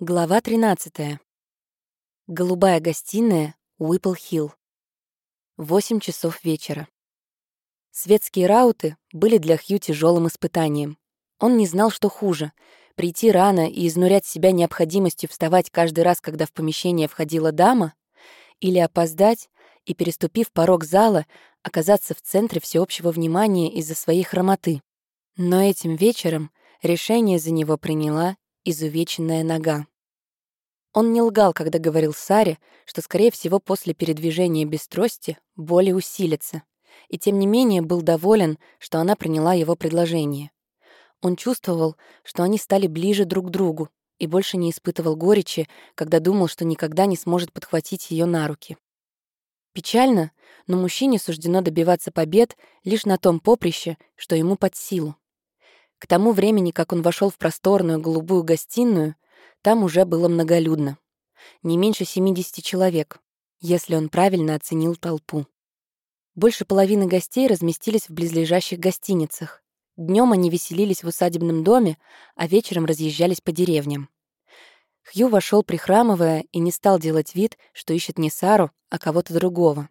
Глава 13. Голубая гостиная, Уиппл-Хилл. 8 часов вечера. Светские рауты были для Хью тяжелым испытанием. Он не знал, что хуже — прийти рано и изнурять себя необходимостью вставать каждый раз, когда в помещение входила дама, или опоздать и, переступив порог зала, оказаться в центре всеобщего внимания из-за своей хромоты. Но этим вечером решение за него приняла изувеченная нога. Он не лгал, когда говорил Саре, что, скорее всего, после передвижения без трости боли усилится, и тем не менее был доволен, что она приняла его предложение. Он чувствовал, что они стали ближе друг к другу, и больше не испытывал горечи, когда думал, что никогда не сможет подхватить ее на руки. Печально, но мужчине суждено добиваться побед лишь на том поприще, что ему под силу. К тому времени, как он вошел в просторную голубую гостиную, там уже было многолюдно. Не меньше 70 человек, если он правильно оценил толпу. Больше половины гостей разместились в близлежащих гостиницах. Днем они веселились в усадебном доме, а вечером разъезжались по деревням. Хью вошел прихрамывая и не стал делать вид, что ищет не Сару, а кого-то другого.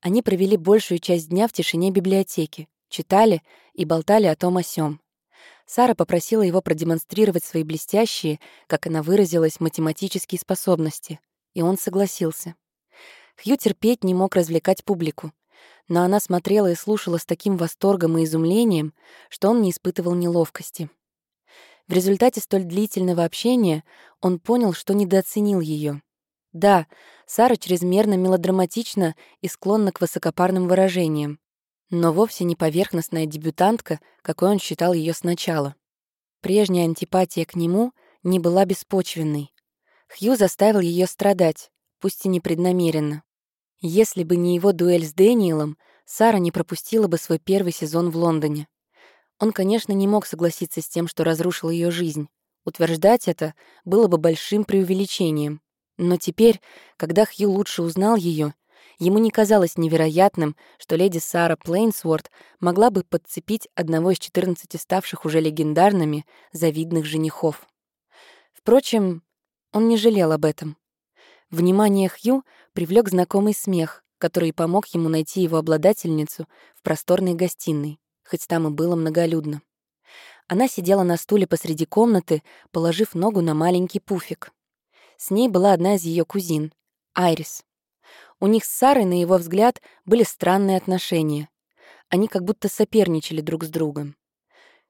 Они провели большую часть дня в тишине библиотеки, читали и болтали о том о сём. Сара попросила его продемонстрировать свои блестящие, как она выразилась, математические способности, и он согласился. Хью терпеть не мог развлекать публику, но она смотрела и слушала с таким восторгом и изумлением, что он не испытывал неловкости. В результате столь длительного общения он понял, что недооценил ее. Да, Сара чрезмерно мелодраматична и склонна к высокопарным выражениям, но вовсе не поверхностная дебютантка, какой он считал ее сначала. Прежняя антипатия к нему не была беспочвенной. Хью заставил ее страдать, пусть и непреднамеренно. Если бы не его дуэль с Дэниелом, Сара не пропустила бы свой первый сезон в Лондоне. Он, конечно, не мог согласиться с тем, что разрушил ее жизнь. Утверждать это было бы большим преувеличением. Но теперь, когда Хью лучше узнал ее, Ему не казалось невероятным, что леди Сара Плейнсворт могла бы подцепить одного из 14 ставших уже легендарными завидных женихов. Впрочем, он не жалел об этом. Внимание Хью привлек знакомый смех, который помог ему найти его обладательницу в просторной гостиной, хоть там и было многолюдно. Она сидела на стуле посреди комнаты, положив ногу на маленький пуфик. С ней была одна из ее кузин, Айрис. У них с Сарой, на его взгляд, были странные отношения. Они как будто соперничали друг с другом.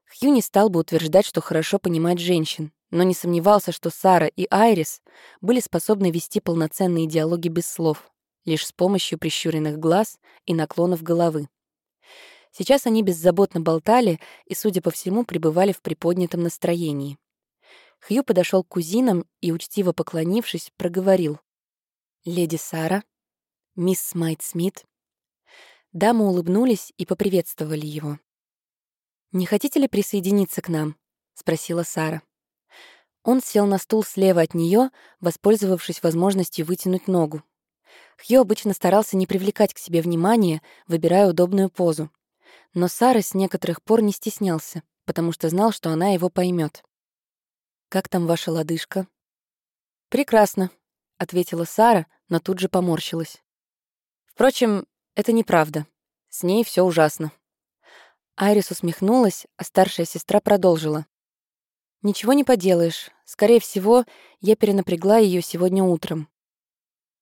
Хью не стал бы утверждать, что хорошо понимает женщин, но не сомневался, что Сара и Айрис были способны вести полноценные диалоги без слов, лишь с помощью прищуренных глаз и наклонов головы. Сейчас они беззаботно болтали и, судя по всему, пребывали в приподнятом настроении. Хью подошел к кузинам и, учтиво поклонившись, проговорил. «Леди Сара, мисс Смайт Смит. Дамы улыбнулись и поприветствовали его. «Не хотите ли присоединиться к нам?» — спросила Сара. Он сел на стул слева от нее, воспользовавшись возможностью вытянуть ногу. Хью обычно старался не привлекать к себе внимания, выбирая удобную позу. Но Сара с некоторых пор не стеснялся, потому что знал, что она его поймет. «Как там ваша лодыжка?» «Прекрасно», — ответила Сара, но тут же поморщилась. Впрочем, это неправда. С ней все ужасно. Айрис усмехнулась, а старшая сестра продолжила. «Ничего не поделаешь. Скорее всего, я перенапрягла ее сегодня утром».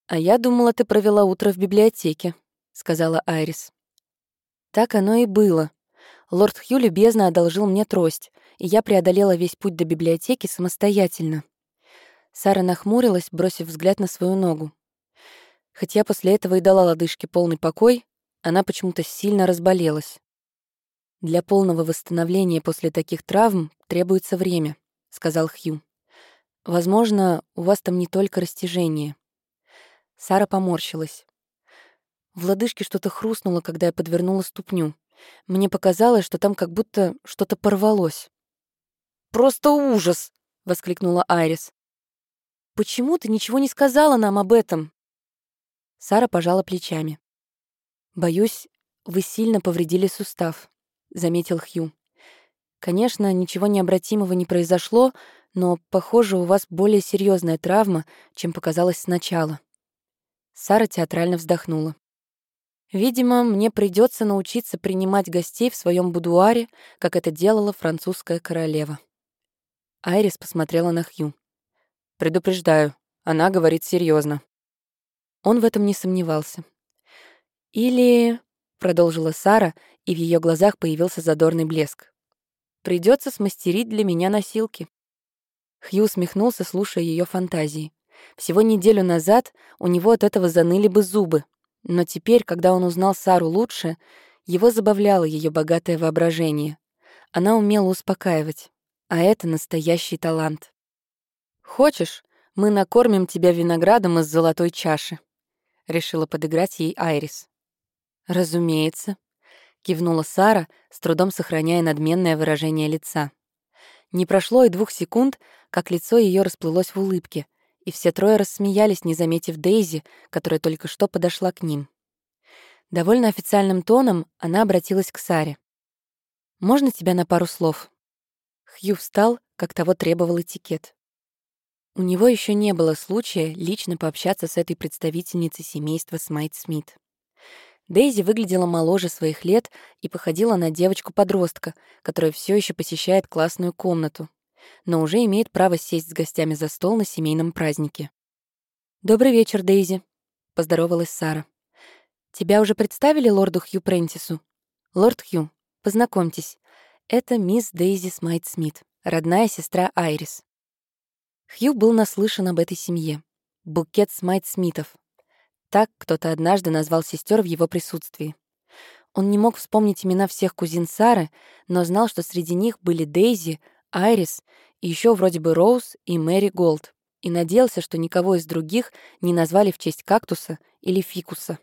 «А я думала, ты провела утро в библиотеке», — сказала Айрис. Так оно и было. Лорд Хью любезно одолжил мне трость, и я преодолела весь путь до библиотеки самостоятельно. Сара нахмурилась, бросив взгляд на свою ногу. Хотя после этого и дала лодыжке полный покой, она почему-то сильно разболелась. «Для полного восстановления после таких травм требуется время», — сказал Хью. «Возможно, у вас там не только растяжение». Сара поморщилась. В лодыжке что-то хрустнуло, когда я подвернула ступню. Мне показалось, что там как будто что-то порвалось. «Просто ужас!» — воскликнула Айрис. «Почему ты ничего не сказала нам об этом?» Сара пожала плечами. «Боюсь, вы сильно повредили сустав», — заметил Хью. «Конечно, ничего необратимого не произошло, но, похоже, у вас более серьезная травма, чем показалось сначала». Сара театрально вздохнула. «Видимо, мне придется научиться принимать гостей в своем будуаре, как это делала французская королева». Айрис посмотрела на Хью. «Предупреждаю, она говорит серьезно. Он в этом не сомневался. «Или...» — продолжила Сара, и в ее глазах появился задорный блеск. Придется смастерить для меня носилки». Хью усмехнулся, слушая ее фантазии. Всего неделю назад у него от этого заныли бы зубы, но теперь, когда он узнал Сару лучше, его забавляло ее богатое воображение. Она умела успокаивать, а это настоящий талант. «Хочешь, мы накормим тебя виноградом из золотой чаши?» — решила подыграть ей Айрис. «Разумеется», — кивнула Сара, с трудом сохраняя надменное выражение лица. Не прошло и двух секунд, как лицо ее расплылось в улыбке, и все трое рассмеялись, не заметив Дейзи, которая только что подошла к ним. Довольно официальным тоном она обратилась к Саре. «Можно тебя на пару слов?» Хью встал, как того требовал этикет. У него еще не было случая лично пообщаться с этой представительницей семейства Смайт-Смит. Дейзи выглядела моложе своих лет и походила на девочку-подростка, которая все еще посещает классную комнату, но уже имеет право сесть с гостями за стол на семейном празднике. «Добрый вечер, Дейзи», — поздоровалась Сара. «Тебя уже представили лорду Хью Прентису?» «Лорд Хью, познакомьтесь, это мисс Дейзи Смайт-Смит, родная сестра Айрис». Хью был наслышан об этой семье. Букет Смайт-Смитов, так кто-то однажды назвал сестер в его присутствии. Он не мог вспомнить имена всех кузин Сары, но знал, что среди них были Дейзи, Айрис и еще вроде бы Роуз и Мэри Голд, и надеялся, что никого из других не назвали в честь кактуса или фикуса.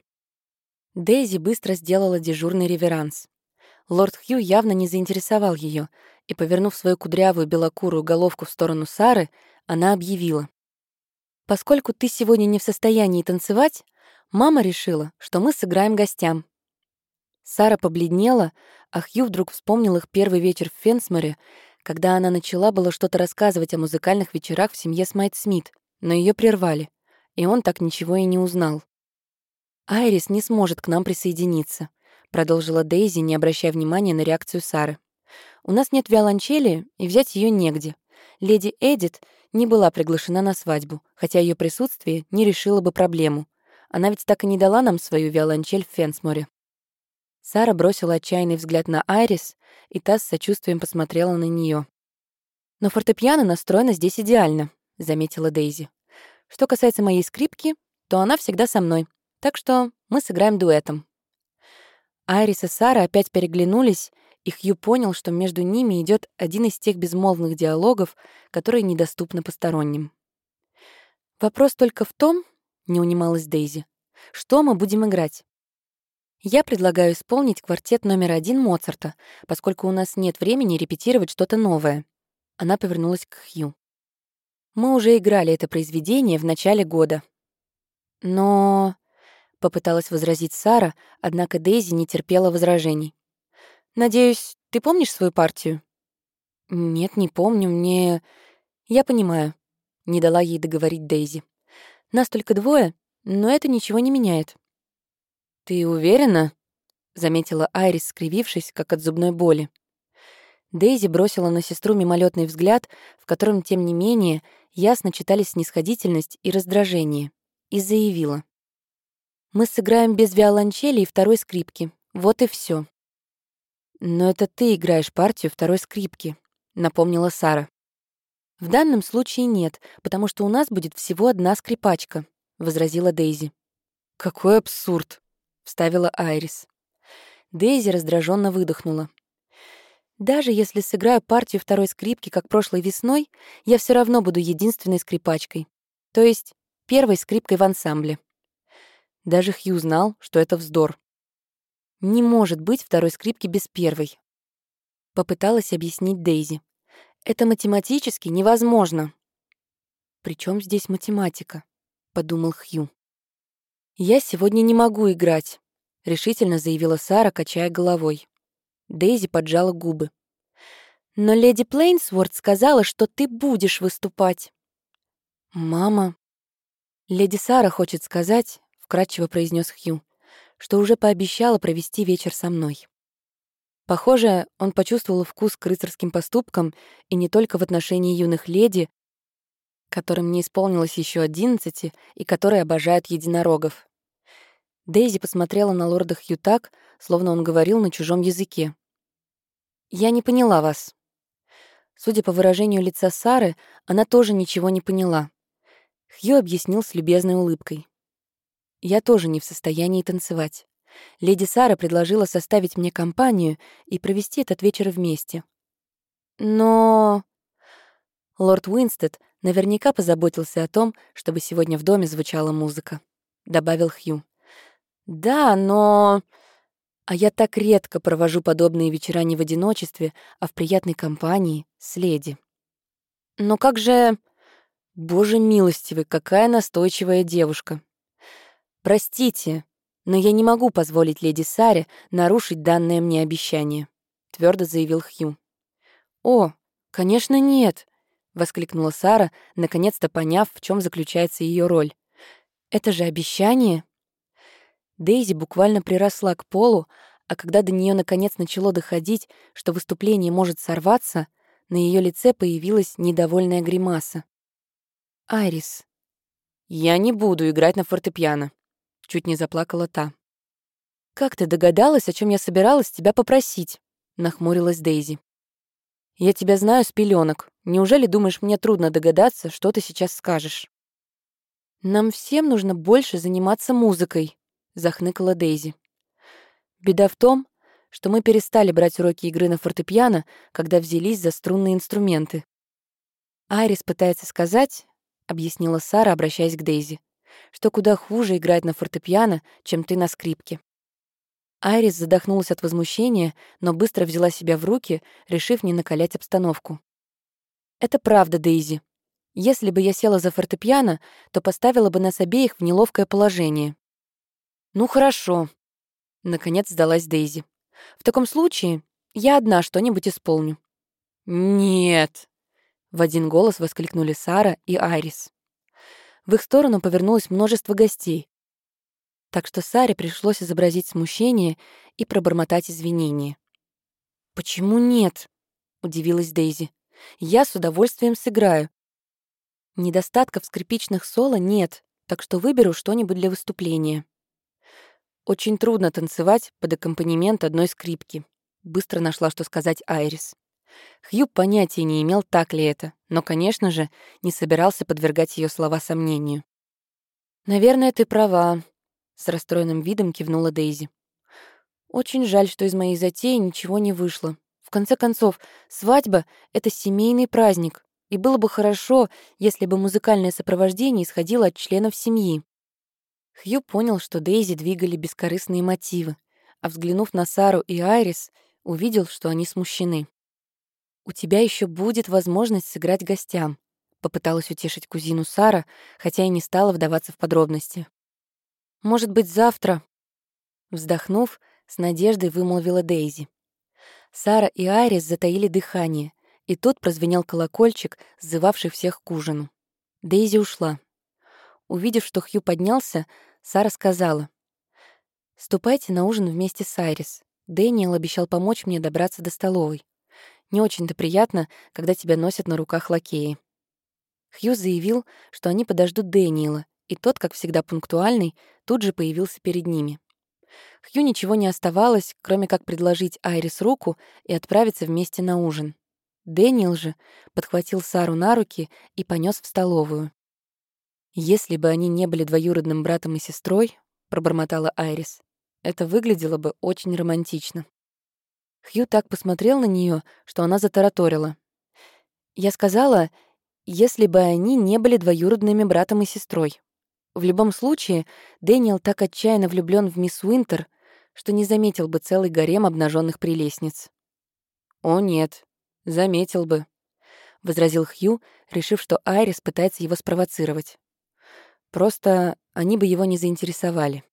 Дейзи быстро сделала дежурный реверанс. Лорд Хью явно не заинтересовал ее, и, повернув свою кудрявую белокурую головку в сторону Сары, она объявила. «Поскольку ты сегодня не в состоянии танцевать, Мама решила, что мы сыграем гостям. Сара побледнела, а Хью вдруг вспомнил их первый вечер в Фенсморе, когда она начала было что-то рассказывать о музыкальных вечерах в семье Смайт Смит, но ее прервали, и он так ничего и не узнал. «Айрис не сможет к нам присоединиться», — продолжила Дейзи, не обращая внимания на реакцию Сары. «У нас нет виолончели, и взять ее негде. Леди Эдит не была приглашена на свадьбу, хотя ее присутствие не решило бы проблему. Она ведь так и не дала нам свою виолончель в Фенсморе. Сара бросила отчаянный взгляд на Айрис, и та с сочувствием посмотрела на нее. «Но фортепиано настроено здесь идеально», — заметила Дейзи. «Что касается моей скрипки, то она всегда со мной, так что мы сыграем дуэтом». Айрис и Сара опять переглянулись, и Хью понял, что между ними идет один из тех безмолвных диалогов, которые недоступны посторонним. Вопрос только в том, не унималась Дейзи. Что мы будем играть? Я предлагаю исполнить квартет номер один Моцарта, поскольку у нас нет времени репетировать что-то новое. Она повернулась к Хью. Мы уже играли это произведение в начале года. Но... Попыталась возразить Сара, однако Дейзи не терпела возражений. «Надеюсь, ты помнишь свою партию?» «Нет, не помню, мне...» «Я понимаю», — не дала ей договорить Дейзи. Нас только двое, но это ничего не меняет». «Ты уверена?» — заметила Айрис, скривившись, как от зубной боли. Дейзи бросила на сестру мимолетный взгляд, в котором, тем не менее, ясно читались снисходительность и раздражение, и заявила. «Мы сыграем без виолончели и второй скрипки. Вот и все. «Но это ты играешь партию второй скрипки», — напомнила Сара. «В данном случае нет, потому что у нас будет всего одна скрипачка», — возразила Дейзи. «Какой абсурд!» — вставила Айрис. Дейзи раздраженно выдохнула. «Даже если сыграю партию второй скрипки, как прошлой весной, я все равно буду единственной скрипачкой, то есть первой скрипкой в ансамбле». Даже Хью знал, что это вздор. «Не может быть второй скрипки без первой», — попыталась объяснить Дейзи. Это математически невозможно. Причем здесь математика? подумал Хью. Я сегодня не могу играть, решительно заявила Сара, качая головой. Дейзи поджала губы. Но леди Плейнсворт сказала, что ты будешь выступать. Мама. Леди Сара хочет сказать, вкратчиво произнес Хью, что уже пообещала провести вечер со мной. Похоже, он почувствовал вкус к рыцарским поступкам и не только в отношении юных леди, которым не исполнилось еще одиннадцати и которые обожают единорогов. Дейзи посмотрела на лорда Хью так, словно он говорил на чужом языке. «Я не поняла вас». Судя по выражению лица Сары, она тоже ничего не поняла. Хью объяснил с любезной улыбкой. «Я тоже не в состоянии танцевать. Леди Сара предложила составить мне компанию и провести этот вечер вместе. Но... Лорд Уинстед наверняка позаботился о том, чтобы сегодня в доме звучала музыка, добавил Хью. Да, но... А я так редко провожу подобные вечера не в одиночестве, а в приятной компании с леди. Но как же... Боже милостивый, какая настойчивая девушка. Простите, но я не могу позволить леди Саре нарушить данное мне обещание», — твердо заявил Хью. «О, конечно, нет», — воскликнула Сара, наконец-то поняв, в чем заключается ее роль. «Это же обещание». Дейзи буквально приросла к полу, а когда до нее наконец начало доходить, что выступление может сорваться, на ее лице появилась недовольная гримаса. «Айрис, я не буду играть на фортепиано», Чуть не заплакала та. «Как ты догадалась, о чем я собиралась тебя попросить?» — нахмурилась Дейзи. «Я тебя знаю с пеленок. Неужели думаешь, мне трудно догадаться, что ты сейчас скажешь?» «Нам всем нужно больше заниматься музыкой», — захныкала Дейзи. «Беда в том, что мы перестали брать уроки игры на фортепиано, когда взялись за струнные инструменты. Айрис пытается сказать, — объяснила Сара, обращаясь к Дейзи, что куда хуже играть на фортепиано, чем ты на скрипке. Айрис задохнулась от возмущения, но быстро взяла себя в руки, решив не накалять обстановку. «Это правда, Дейзи. Если бы я села за фортепиано, то поставила бы нас обеих в неловкое положение». «Ну хорошо», — наконец сдалась Дейзи. «В таком случае я одна что-нибудь исполню». «Нет», — в один голос воскликнули Сара и Айрис. В их сторону повернулось множество гостей. Так что Саре пришлось изобразить смущение и пробормотать извинения. «Почему нет?» — удивилась Дейзи. «Я с удовольствием сыграю. Недостатков скрипичных соло нет, так что выберу что-нибудь для выступления». Очень трудно танцевать под аккомпанемент одной скрипки. Быстро нашла, что сказать Айрис. Хью понятия не имел, так ли это, но, конечно же, не собирался подвергать ее слова сомнению. «Наверное, ты права», — с расстроенным видом кивнула Дейзи. «Очень жаль, что из моей затеи ничего не вышло. В конце концов, свадьба — это семейный праздник, и было бы хорошо, если бы музыкальное сопровождение исходило от членов семьи». Хью понял, что Дейзи двигали бескорыстные мотивы, а взглянув на Сару и Айрис, увидел, что они смущены. «У тебя еще будет возможность сыграть гостям», — попыталась утешить кузину Сара, хотя и не стала вдаваться в подробности. «Может быть, завтра?» Вздохнув, с надеждой вымолвила Дейзи. Сара и Айрис затаили дыхание, и тут прозвенел колокольчик, сзывавший всех к ужину. Дейзи ушла. Увидев, что Хью поднялся, Сара сказала. «Ступайте на ужин вместе с Айрис. Дэниел обещал помочь мне добраться до столовой. Не очень-то приятно, когда тебя носят на руках лакеи. Хью заявил, что они подождут Дэниела, и тот, как всегда пунктуальный, тут же появился перед ними. Хью ничего не оставалось, кроме как предложить Айрис руку и отправиться вместе на ужин. Дэниел же подхватил Сару на руки и понес в столовую. «Если бы они не были двоюродным братом и сестрой», — пробормотала Айрис, «это выглядело бы очень романтично». Хью так посмотрел на нее, что она затараторила. Я сказала, если бы они не были двоюродными братом и сестрой. В любом случае, Дэниел так отчаянно влюблен в мисс Уинтер, что не заметил бы целый гарем обнаженных прелестниц. «О, нет, заметил бы», — возразил Хью, решив, что Айрис пытается его спровоцировать. Просто они бы его не заинтересовали.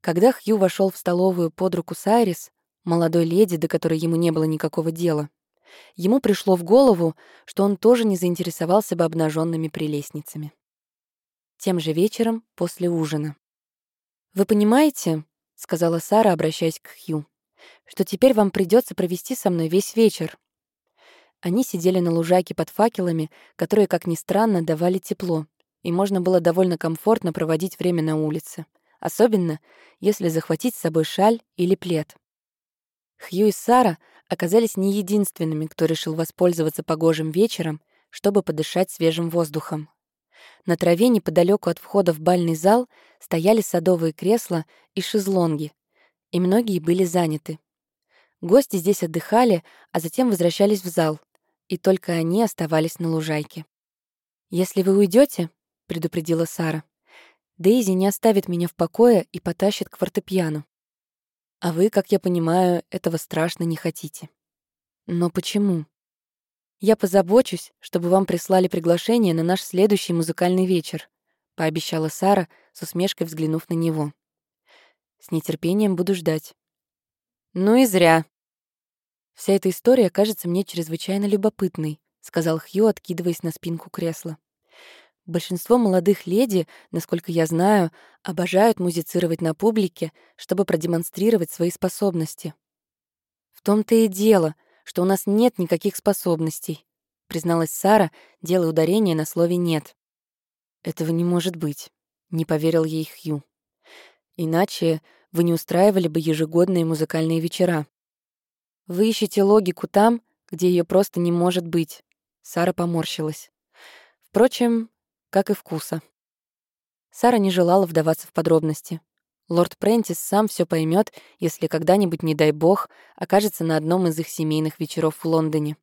Когда Хью вошел в столовую под руку с Айрис, молодой леди, до которой ему не было никакого дела. Ему пришло в голову, что он тоже не заинтересовался бы обнаженными прелестницами. Тем же вечером после ужина. «Вы понимаете, — сказала Сара, обращаясь к Хью, — что теперь вам придется провести со мной весь вечер». Они сидели на лужайке под факелами, которые, как ни странно, давали тепло, и можно было довольно комфортно проводить время на улице, особенно если захватить с собой шаль или плед. Хью и Сара оказались не единственными, кто решил воспользоваться погожим вечером, чтобы подышать свежим воздухом. На траве неподалеку от входа в бальный зал стояли садовые кресла и шезлонги, и многие были заняты. Гости здесь отдыхали, а затем возвращались в зал, и только они оставались на лужайке. «Если вы уйдете, предупредила Сара, «Дейзи не оставит меня в покое и потащит к фортепиано. А вы, как я понимаю, этого страшно не хотите. Но почему? Я позабочусь, чтобы вам прислали приглашение на наш следующий музыкальный вечер, пообещала Сара, с усмешкой взглянув на него. С нетерпением буду ждать. Ну и зря. Вся эта история кажется мне чрезвычайно любопытной, сказал Хью, откидываясь на спинку кресла. Большинство молодых леди, насколько я знаю, обожают музицировать на публике, чтобы продемонстрировать свои способности. В том-то и дело, что у нас нет никаких способностей, призналась Сара, делая ударение на слове «нет». Этого не может быть, не поверил ей Хью. Иначе вы не устраивали бы ежегодные музыкальные вечера. Вы ищете логику там, где ее просто не может быть. Сара поморщилась. Впрочем, как и вкуса. Сара не желала вдаваться в подробности. Лорд Прентис сам все поймет, если когда-нибудь, не дай бог, окажется на одном из их семейных вечеров в Лондоне.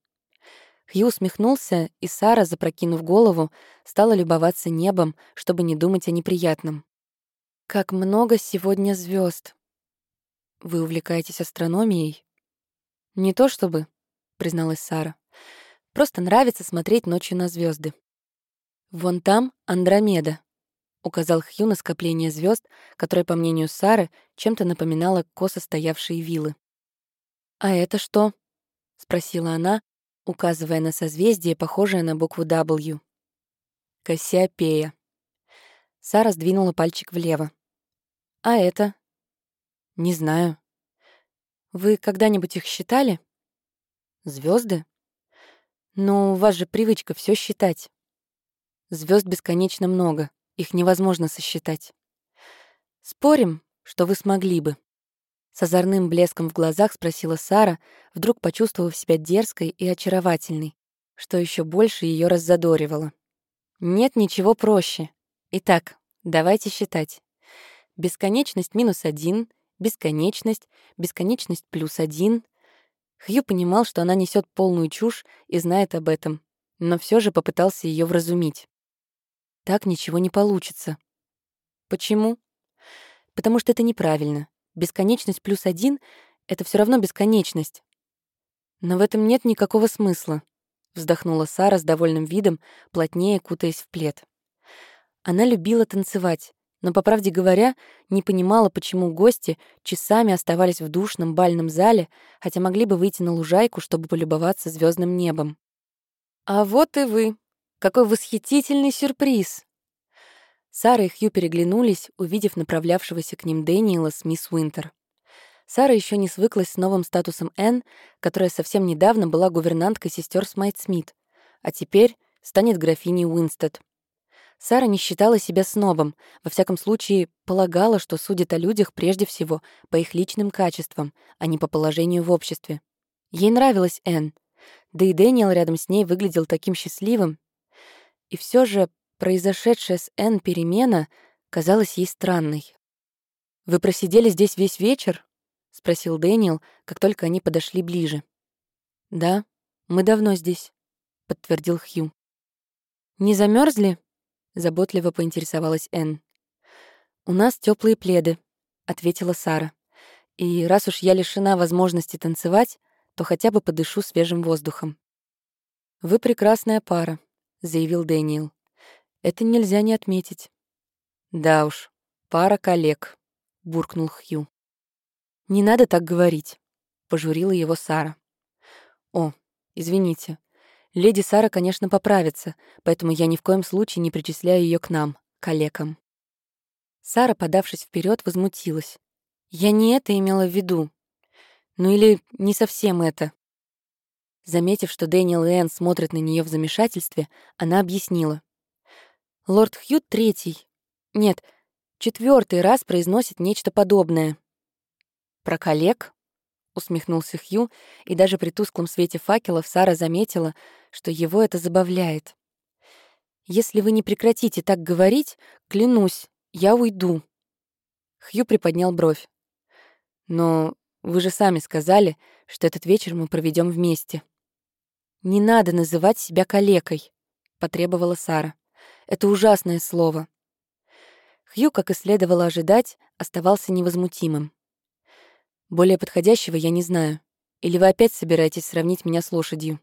Хью усмехнулся, и Сара, запрокинув голову, стала любоваться небом, чтобы не думать о неприятном. «Как много сегодня звезд. «Вы увлекаетесь астрономией?» «Не то чтобы», — призналась Сара. «Просто нравится смотреть ночью на звезды. «Вон там Андромеда», — указал Хью на скопление звезд, которое, по мнению Сары, чем-то напоминало косо стоявшие вилы. «А это что?» — спросила она, указывая на созвездие, похожее на букву W. «Кассиопея». Сара сдвинула пальчик влево. «А это?» «Не знаю». «Вы когда-нибудь их считали?» Звезды? «Ну, у вас же привычка все считать». Звезд бесконечно много, их невозможно сосчитать. Спорим, что вы смогли бы. С озорным блеском в глазах спросила Сара, вдруг почувствовав себя дерзкой и очаровательной, что еще больше ее раззадоривало. Нет ничего проще. Итак, давайте считать. Бесконечность минус один, бесконечность, бесконечность плюс один. Хью понимал, что она несет полную чушь и знает об этом, но все же попытался ее вразумить. Так ничего не получится. Почему? Потому что это неправильно. Бесконечность плюс один — это все равно бесконечность. Но в этом нет никакого смысла, вздохнула Сара с довольным видом, плотнее кутаясь в плед. Она любила танцевать, но, по правде говоря, не понимала, почему гости часами оставались в душном бальном зале, хотя могли бы выйти на лужайку, чтобы полюбоваться звездным небом. «А вот и вы», какой восхитительный сюрприз!» Сара и Хью переглянулись, увидев направлявшегося к ним Дэниела с мисс Уинтер. Сара еще не свыклась с новым статусом Энн, которая совсем недавно была гувернанткой сестер Смайт-Смит, а теперь станет графиней Уинстед. Сара не считала себя снобом, во всяком случае полагала, что судит о людях прежде всего по их личным качествам, а не по положению в обществе. Ей нравилась Энн, да и Дэниел рядом с ней выглядел таким счастливым, и все же произошедшая с Энн перемена казалась ей странной. «Вы просидели здесь весь вечер?» — спросил Дэниел, как только они подошли ближе. «Да, мы давно здесь», — подтвердил Хью. «Не замерзли? заботливо поинтересовалась Энн. «У нас теплые пледы», — ответила Сара. «И раз уж я лишена возможности танцевать, то хотя бы подышу свежим воздухом». «Вы прекрасная пара», — заявил Дэниел. «Это нельзя не отметить». «Да уж, пара коллег», — буркнул Хью. «Не надо так говорить», — пожурила его Сара. «О, Извините. Леди Сара, конечно, поправится, поэтому я ни в коем случае не причисляю ее к нам, коллегам. Сара, подавшись вперед, возмутилась. Я не это имела в виду. Ну или не совсем это. Заметив, что Дэниел и Энн смотрят на нее в замешательстве, она объяснила. Лорд Хьют третий, нет, четвертый раз произносит нечто подобное. «Про коллег?» — усмехнулся Хью, и даже при тусклом свете факелов Сара заметила, что его это забавляет. «Если вы не прекратите так говорить, клянусь, я уйду». Хью приподнял бровь. «Но вы же сами сказали, что этот вечер мы проведем вместе». «Не надо называть себя калекой», — потребовала Сара. «Это ужасное слово». Хью, как и следовало ожидать, оставался невозмутимым. Более подходящего я не знаю. Или вы опять собираетесь сравнить меня с лошадью?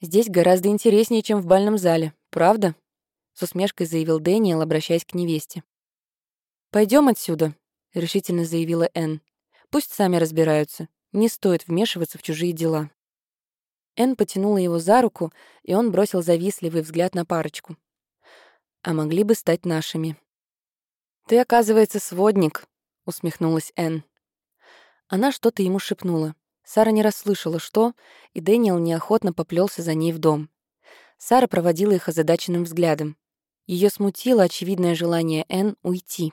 Здесь гораздо интереснее, чем в бальном зале, правда? С усмешкой заявил Дэниел, обращаясь к невесте. Пойдем отсюда», — решительно заявила Энн. «Пусть сами разбираются. Не стоит вмешиваться в чужие дела». Энн потянула его за руку, и он бросил завистливый взгляд на парочку. «А могли бы стать нашими». «Ты, оказывается, сводник», — усмехнулась Энн. Она что-то ему шепнула. Сара не расслышала, что, и Дэниел неохотно поплелся за ней в дом. Сара проводила их озадаченным взглядом. Ее смутило очевидное желание Энн уйти.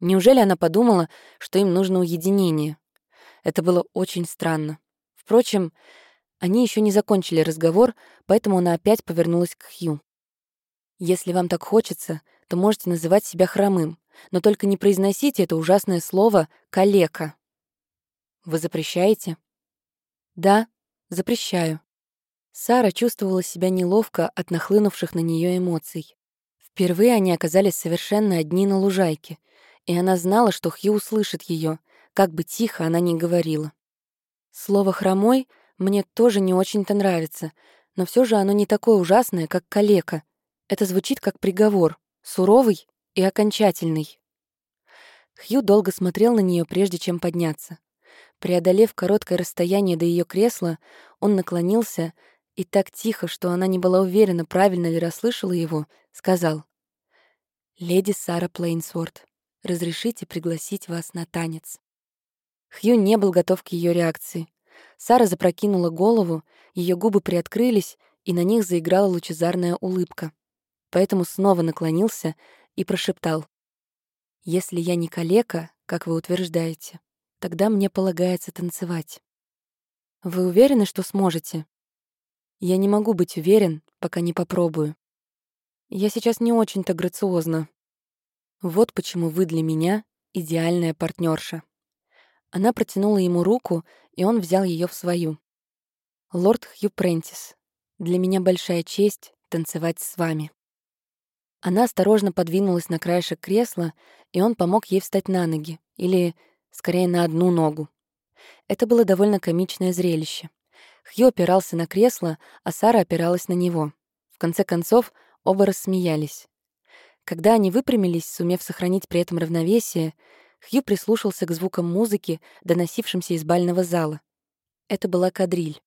Неужели она подумала, что им нужно уединение? Это было очень странно. Впрочем, они еще не закончили разговор, поэтому она опять повернулась к Хью. «Если вам так хочется, то можете называть себя хромым, но только не произносите это ужасное слово «калека». Вы запрещаете? Да, запрещаю. Сара чувствовала себя неловко от нахлынувших на нее эмоций. Впервые они оказались совершенно одни на лужайке, и она знала, что Хью услышит ее, как бы тихо она ни говорила. Слово «хромой» мне тоже не очень-то нравится, но все же оно не такое ужасное, как «калека». Это звучит как приговор, суровый и окончательный. Хью долго смотрел на нее, прежде чем подняться. Преодолев короткое расстояние до ее кресла, он наклонился и так тихо, что она не была уверена, правильно ли расслышала его, сказал. «Леди Сара Плейнсворт, разрешите пригласить вас на танец». Хью не был готов к ее реакции. Сара запрокинула голову, ее губы приоткрылись, и на них заиграла лучезарная улыбка. Поэтому снова наклонился и прошептал. «Если я не калека, как вы утверждаете, Тогда мне полагается танцевать. Вы уверены, что сможете? Я не могу быть уверен, пока не попробую. Я сейчас не очень-то грациозна. Вот почему вы для меня идеальная партнерша. Она протянула ему руку, и он взял ее в свою. «Лорд Хью Прентис, для меня большая честь танцевать с вами». Она осторожно подвинулась на краешек кресла, и он помог ей встать на ноги, или скорее на одну ногу. Это было довольно комичное зрелище. Хью опирался на кресло, а Сара опиралась на него. В конце концов, оба рассмеялись. Когда они выпрямились, сумев сохранить при этом равновесие, Хью прислушался к звукам музыки, доносившимся из бального зала. Это была кадриль.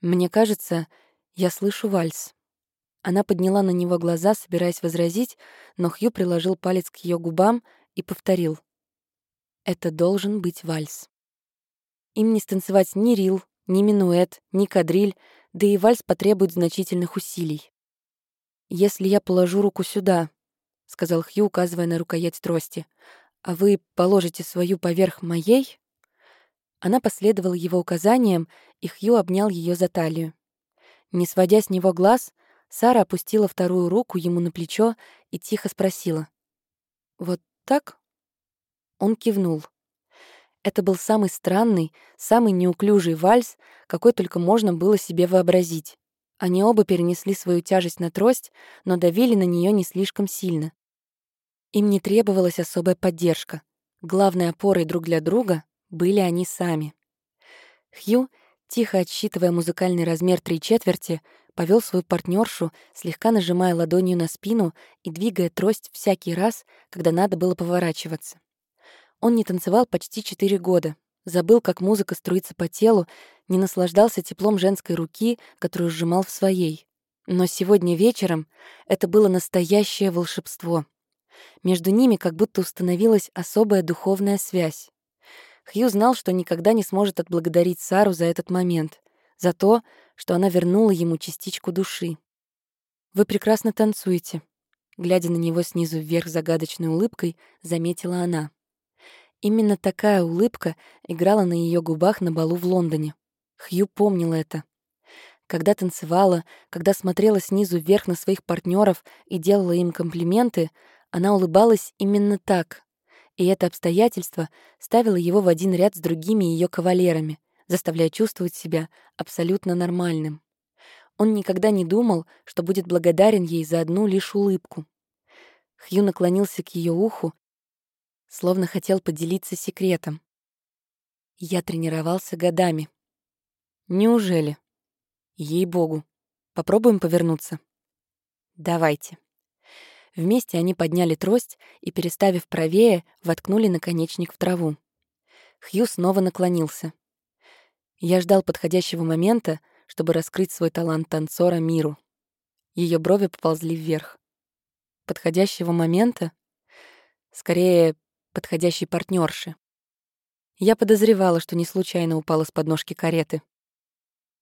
«Мне кажется, я слышу вальс». Она подняла на него глаза, собираясь возразить, но Хью приложил палец к ее губам и повторил. Это должен быть вальс. Им не станцевать ни рил, ни минуэт, ни кадриль, да и вальс потребует значительных усилий. «Если я положу руку сюда», — сказал Хью, указывая на рукоять трости, «а вы положите свою поверх моей?» Она последовала его указаниям, и Хью обнял ее за талию. Не сводя с него глаз, Сара опустила вторую руку ему на плечо и тихо спросила. «Вот так?» Он кивнул. Это был самый странный, самый неуклюжий вальс, какой только можно было себе вообразить. Они оба перенесли свою тяжесть на трость, но давили на нее не слишком сильно. Им не требовалась особая поддержка. Главной опорой друг для друга были они сами. Хью, тихо отсчитывая музыкальный размер три четверти, повел свою партнершу, слегка нажимая ладонью на спину и двигая трость всякий раз, когда надо было поворачиваться. Он не танцевал почти четыре года, забыл, как музыка струится по телу, не наслаждался теплом женской руки, которую сжимал в своей. Но сегодня вечером это было настоящее волшебство. Между ними как будто установилась особая духовная связь. Хью знал, что никогда не сможет отблагодарить Сару за этот момент, за то, что она вернула ему частичку души. «Вы прекрасно танцуете», — глядя на него снизу вверх загадочной улыбкой, заметила она. Именно такая улыбка играла на ее губах на балу в Лондоне. Хью помнил это. Когда танцевала, когда смотрела снизу вверх на своих партнеров и делала им комплименты, она улыбалась именно так. И это обстоятельство ставило его в один ряд с другими ее кавалерами, заставляя чувствовать себя абсолютно нормальным. Он никогда не думал, что будет благодарен ей за одну лишь улыбку. Хью наклонился к ее уху, словно хотел поделиться секретом. Я тренировался годами. Неужели? Ей-богу. Попробуем повернуться. Давайте. Вместе они подняли трость и, переставив правее, воткнули наконечник в траву. Хью снова наклонился. Я ждал подходящего момента, чтобы раскрыть свой талант танцора миру. Ее брови поползли вверх. Подходящего момента? Скорее, подходящей партнерши. Я подозревала, что не случайно упала с подножки кареты.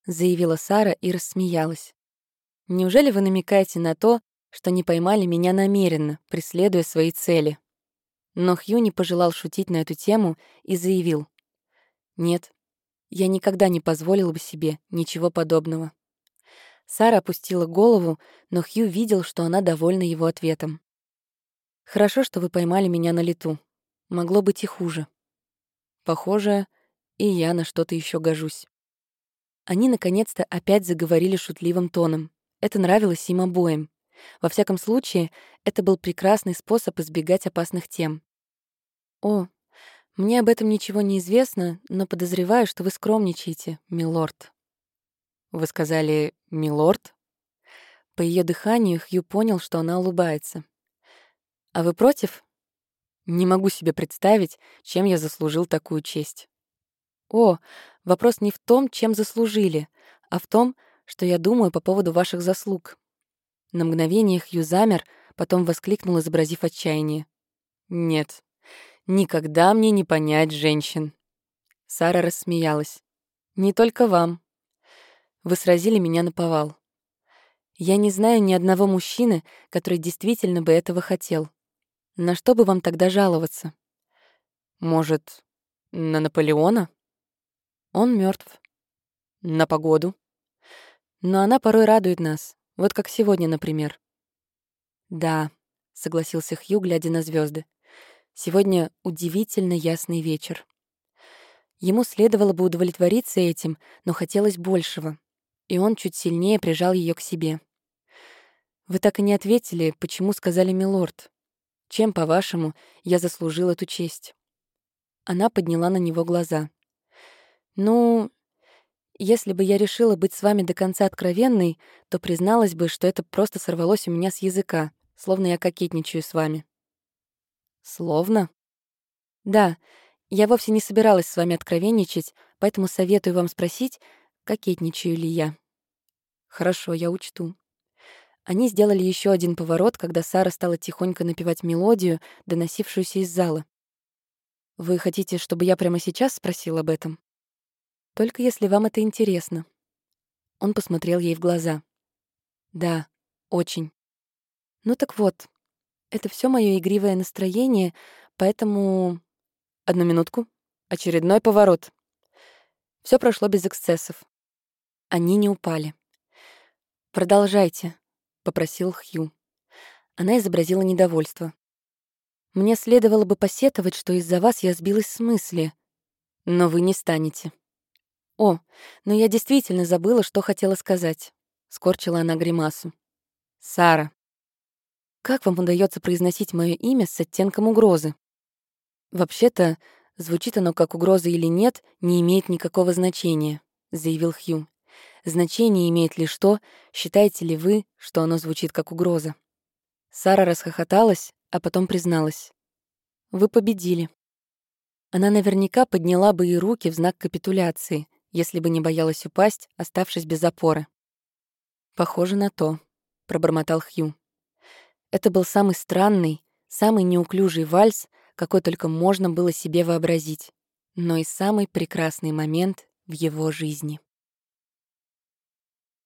Заявила Сара и рассмеялась. Неужели вы намекаете на то, что не поймали меня намеренно, преследуя свои цели? Но Хью не пожелал шутить на эту тему и заявил. Нет, я никогда не позволил бы себе ничего подобного. Сара опустила голову, но Хью видел, что она довольна его ответом. «Хорошо, что вы поймали меня на лету. Могло быть и хуже. Похоже, и я на что-то еще гожусь». Они, наконец-то, опять заговорили шутливым тоном. Это нравилось им обоим. Во всяком случае, это был прекрасный способ избегать опасных тем. «О, мне об этом ничего не известно, но подозреваю, что вы скромничаете, милорд. Вы сказали «милорд»? По ее дыханию Хью понял, что она улыбается. А вы против? Не могу себе представить, чем я заслужил такую честь. О, вопрос не в том, чем заслужили, а в том, что я думаю по поводу ваших заслуг. На мгновение Хью замер, потом воскликнул, изобразив отчаяние. Нет, Никогда мне не понять женщин. Сара рассмеялась. Не только вам. Вы сразили меня на повал. Я не знаю ни одного мужчины, который действительно бы этого хотел. На что бы вам тогда жаловаться? Может, на Наполеона? Он мертв. На погоду. Но она порой радует нас, вот как сегодня, например. Да, согласился Хью, глядя на звезды. Сегодня удивительно ясный вечер. Ему следовало бы удовлетвориться этим, но хотелось большего. И он чуть сильнее прижал ее к себе. «Вы так и не ответили, почему сказали «милорд». Чем, по-вашему, я заслужил эту честь?» Она подняла на него глаза. «Ну, если бы я решила быть с вами до конца откровенной, то призналась бы, что это просто сорвалось у меня с языка, словно я кокетничаю с вами. Словно? Да, я вовсе не собиралась с вами откровенничать, поэтому советую вам спросить, кокетничаю ли я. Хорошо, я учту. Они сделали еще один поворот, когда Сара стала тихонько напевать мелодию, доносившуюся из зала. «Вы хотите, чтобы я прямо сейчас спросил об этом?» «Только если вам это интересно». Он посмотрел ей в глаза. «Да, очень. Ну так вот, это все мое игривое настроение, поэтому... Одну минутку. Очередной поворот. Все прошло без эксцессов. Они не упали. «Продолжайте», — попросил Хью. Она изобразила недовольство. «Мне следовало бы посетовать, что из-за вас я сбилась с мысли. Но вы не станете». «О, но я действительно забыла, что хотела сказать», — скорчила она гримасу. «Сара», как вам удается произносить мое имя с оттенком угрозы? Вообще-то, звучит оно как угроза или нет, не имеет никакого значения, заявил Хью. Значение имеет лишь то, считаете ли вы, что оно звучит как угроза. Сара расхохоталась, а потом призналась. Вы победили. Она наверняка подняла бы и руки в знак капитуляции, если бы не боялась упасть, оставшись без опоры. «Похоже на то», — пробормотал Хью. Это был самый странный, самый неуклюжий вальс, какой только можно было себе вообразить, но и самый прекрасный момент в его жизни.